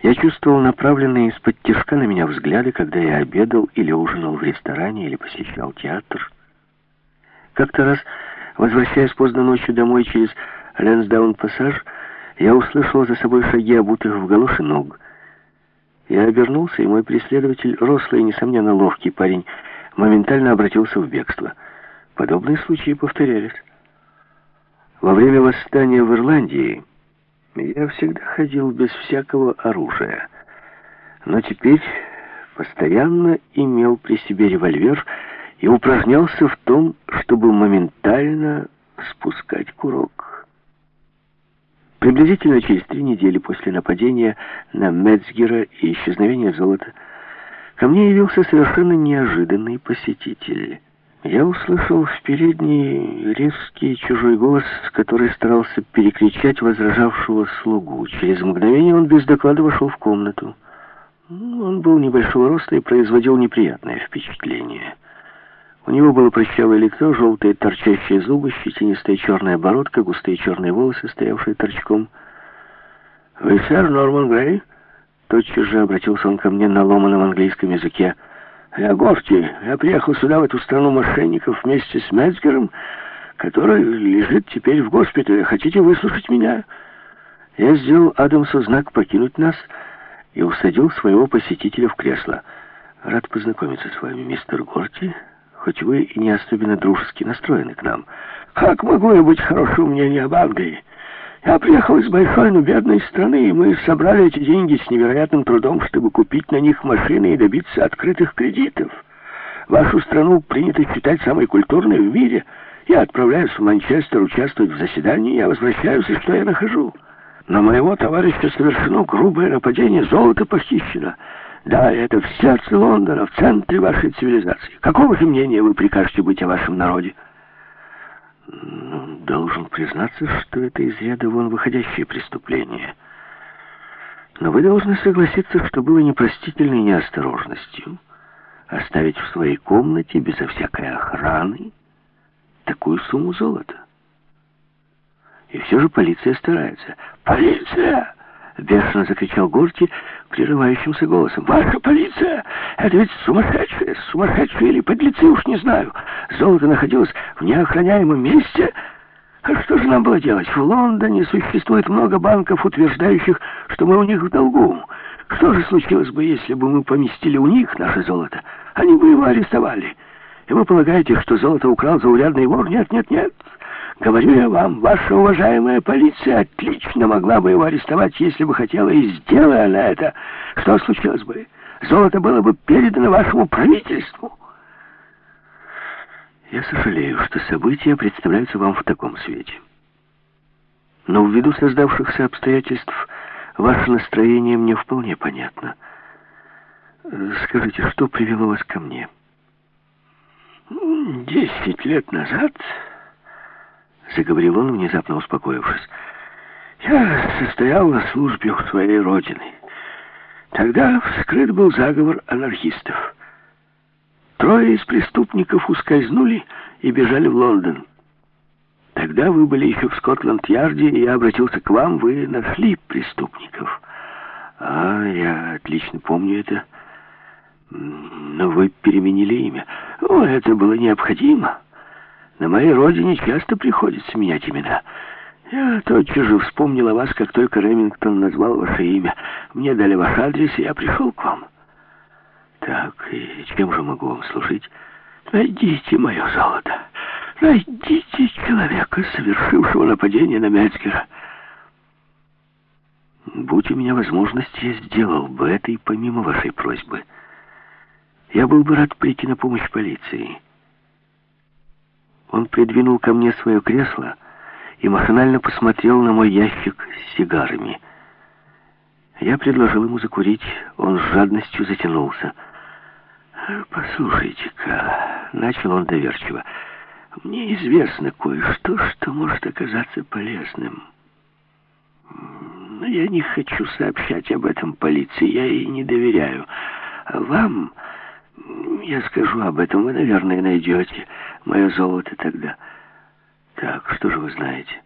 Я чувствовал направленные из-под тяжка на меня взгляды, когда я обедал или ужинал в ресторане, или посещал театр. Как-то раз, возвращаясь поздно ночью домой через Лэнсдаун-пассаж, я услышал за собой шаги, обутых в галоши ног. Я обернулся, и мой преследователь, рослый и, несомненно, ловкий парень, моментально обратился в бегство. Подобные случаи повторялись. Во время восстания в Ирландии я всегда ходил без всякого оружия, но теперь постоянно имел при себе револьвер и упражнялся в том, чтобы моментально спускать курок. Приблизительно через три недели после нападения на Мецгера и исчезновения золота ко мне явился совершенно неожиданный посетитель. Я услышал в передней резкий чужой голос, который старался перекричать возражавшего слугу. Через мгновение он без доклада вошел в комнату. Он был небольшого роста и производил неприятное впечатление. У него было прыщавое лицо, желтые торчащие зубы, щетинистая черная бородка, густые черные волосы, стоявшие торчком. «Вы, сэр, Норман Грей?» Тотчас же обратился он ко мне на ломаном английском языке. Я Горти. Я приехал сюда, в эту страну мошенников, вместе с Мецгером, который лежит теперь в госпитале. Хотите выслушать меня?» Я сделал Адамсу знак покинуть нас и усадил своего посетителя в кресло. «Рад познакомиться с вами, мистер Горти, хоть вы и не особенно дружески настроены к нам. Как могу я быть хорошего мнения об Англии?» Я приехал из большой, но бедной страны, и мы собрали эти деньги с невероятным трудом, чтобы купить на них машины и добиться открытых кредитов. Вашу страну принято считать самой культурной в мире. Я отправляюсь в Манчестер участвовать в заседании, я возвращаюсь, и что я нахожу? На моего товарища совершено грубое нападение, золото похищено. Да, это в сердце Лондона, в центре вашей цивилизации. Какого же мнения вы прикажете быть о вашем народе? Должен признаться, что это из ряда вон выходящее преступление. Но вы должны согласиться, что было непростительной неосторожностью оставить в своей комнате безо всякой охраны такую сумму золота. И все же полиция старается. «Полиция!» Бешено закричал Горти прерывающимся голосом. «Ваша полиция! Это ведь сумасшедшие! Сумасшедшие или подлецы, уж не знаю! Золото находилось в неохраняемом месте!» А что же нам было делать? В Лондоне существует много банков, утверждающих, что мы у них в долгу. Что же случилось бы, если бы мы поместили у них наше золото? Они бы его арестовали. И вы полагаете, что золото украл заурядный вор? Нет, нет, нет. Говорю я вам, ваша уважаемая полиция отлично могла бы его арестовать, если бы хотела, и сделая она это. Что случилось бы? Золото было бы передано вашему правительству. Я сожалею, что события представляются вам в таком свете. Но ввиду создавшихся обстоятельств ваше настроение мне вполне понятно. Скажите, что привело вас ко мне? Десять лет назад заговорил он, внезапно успокоившись. «Я состоял на службе у своей родины. Тогда вскрыт был заговор анархистов. Трое из преступников ускользнули и бежали в Лондон. Тогда вы были еще в Скотланд-Ярде, и я обратился к вам, вы нашли преступников. А, я отлично помню это. Но вы переменили имя. О, это было необходимо». На моей родине часто приходится менять имена. Я тотчас же вспомнил о вас, как только Ремингтон назвал ваше имя. Мне дали ваш адрес, и я пришел к вам. Так, и чем же могу вам служить? Найдите мое золото. Найдите человека, совершившего нападение на Мецгера. Будь у меня возможность, я сделал бы это и помимо вашей просьбы. Я был бы рад прийти на помощь полиции. Он придвинул ко мне свое кресло и машинально посмотрел на мой ящик с сигарами. Я предложил ему закурить, он с жадностью затянулся. «Послушайте-ка», — начал он доверчиво, — «мне известно кое-что, что может оказаться полезным. Но я не хочу сообщать об этом полиции, я ей не доверяю. А вам я скажу об этом, вы, наверное, найдете мое золото тогда. Так, что же вы знаете?